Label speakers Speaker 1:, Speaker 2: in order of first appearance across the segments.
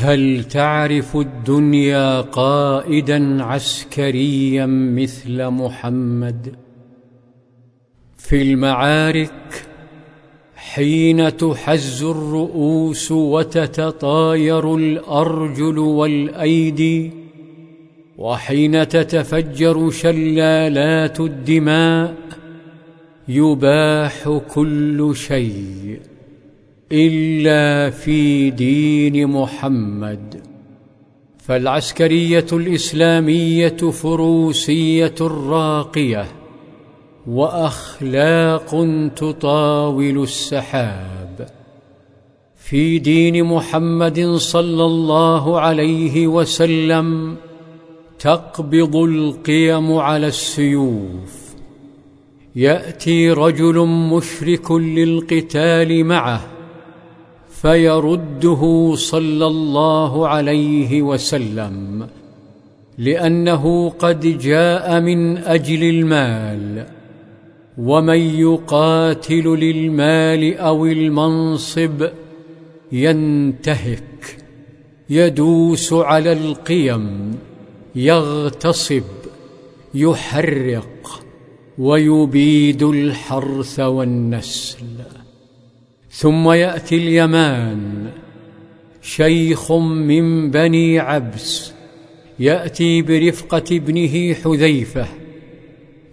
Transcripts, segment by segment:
Speaker 1: هل تعرف الدنيا قائدا عسكريا مثل محمد؟ في المعارك حين تحز الرؤوس وتتطاير الأرجل والأيدي وحين تتفجر شلالات الدماء يباح كل شيء. إلا في دين محمد فالعسكرية الإسلامية فروسية راقية وأخلاق تطاول السحاب. في دين محمد صلى الله عليه وسلم تقبض القيم على السيوف. يأتي رجل مشرك للقتال معه فيرده صلى الله عليه وسلم لأنه قد جاء من أجل المال ومن يقاتل للمال أو المنصب ينتهك يدوس على القيم يغتصب يحرق ويبيد الحرث والنسل. ثم يأتي اليمان. شيخ من بني عبس يأتي برفقة ابنه حذيفة.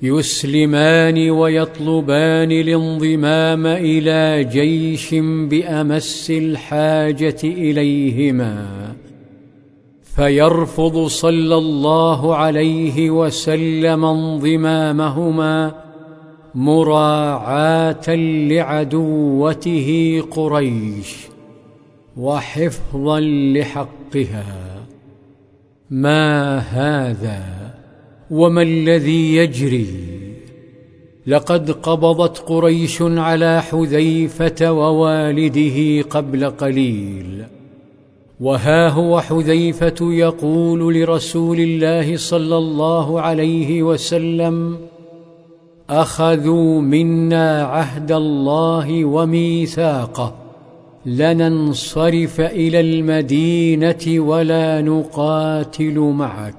Speaker 1: يسلمان ويطلبان الانضمام إلى جيش بأمس الحاجة إليهما. فيرفض صلى الله عليه وسلم انضمامهما مراعاة لعدوته قريش وحفظا لحقها. ما هذا وما الذي يجري؟ لقد قبضت قريش على حذيفة ووالده قبل قليل. وها هو حذيفة يقول لرسول الله صلى الله عليه وسلم أخذوا منا عهد الله وميثاقه لننصرف إلى المدينة ولا نقاتل معك.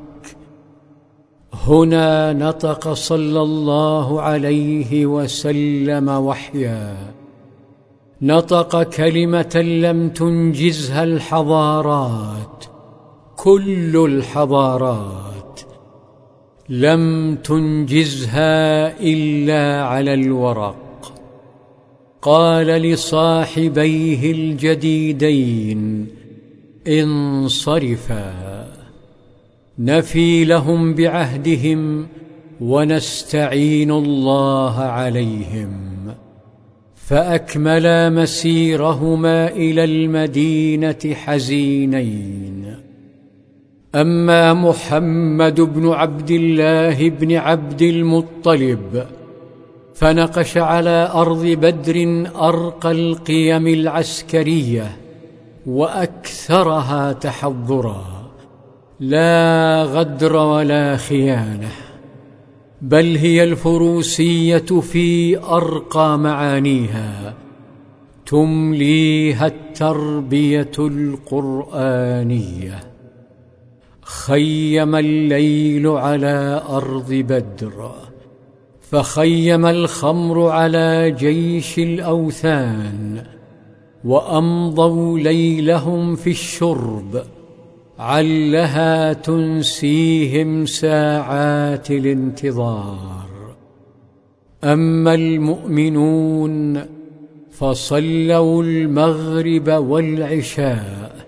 Speaker 1: هنا نطق صلى الله عليه وسلم وحيا. نطق كلمة لم تنجزها الحضارات كل الحضارات. لم تنجزها إلا على الورق. قال لصاحبيه الجديدين انصرفا. نفي لهم بعهدهم ونستعين الله عليهم. فأكملا مسيرهما إلى المدينة حزينين. أما محمد بن عبد الله بن عبد المطلب فنقش على أرض بدر ارقى القيم العسكرية وأكثرها تحضرا لا غدر ولا خيانة بل هي الفروسية في أرقى معانيها تمليها التربية القرآنية. خيم الليل على أرض بدر فخيم الخمر على جيش الأوثان وأمضوا ليلهم في الشرب علها تنسيهم ساعات الانتظار. أما المؤمنون فصلوا المغرب والعشاء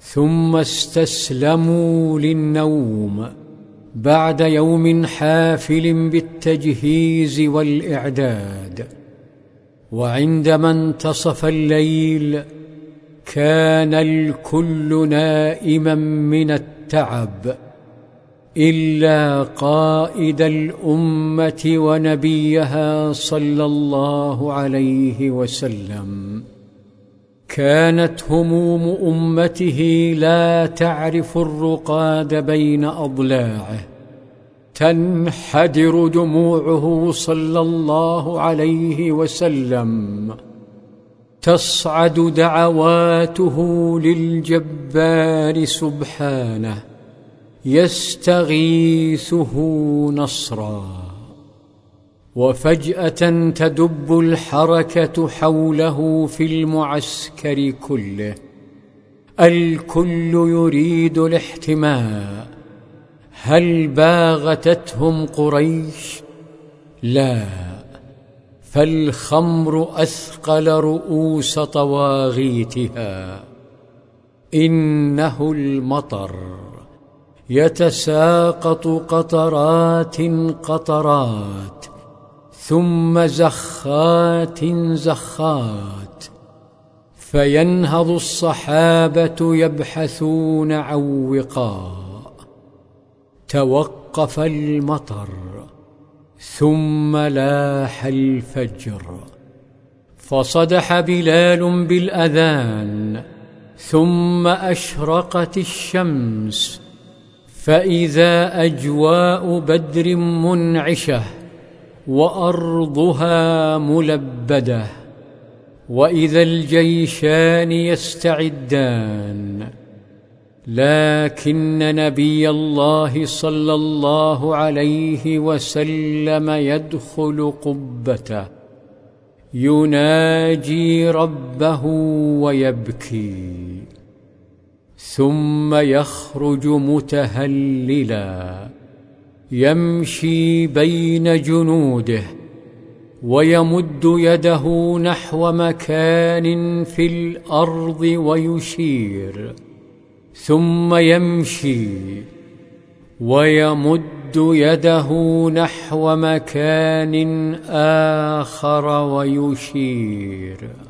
Speaker 1: ثم استسلموا للنوم بعد يوم حافل بالتجهيز والإعداد. وعندما انتصف الليل كان الكل نائما من التعب إلا قائد الأمة ونبيها صلى الله عليه وسلم. كانت هموم أمته لا تعرف الرقاد بين أضلاعه. تنحدر دموعه صلى الله عليه وسلم. تصعد دعواته للجبار سبحانه. يستغيثه نصرا. وفجأة تدب الحركة حوله في المعسكر كله. الكل يريد الاحتماء. هل باغتتهم قريش؟ لا. فالخمر أثقل رؤوس طواغيتها. إنه المطر. يتساقط قطرات قطرات. ثم زخات زخات فينهض الصحابة يبحثون عن وقاء. توقف المطر ثم لاح الفجر. فصدح بلال بالأذان ثم أشرقت الشمس. فإذا أجواء بدر منعشة وأرضها ملبدة وإذا الجيشان يستعدان. لكن نبي الله صلى الله عليه وسلم يدخل قبته يناجي ربه ويبكي ثم يخرج متهللا. يمشي بين جنوده ويمد يده نحو مكان في الأرض ويشير ثم يمشي ويمد يده نحو مكان آخر ويشير.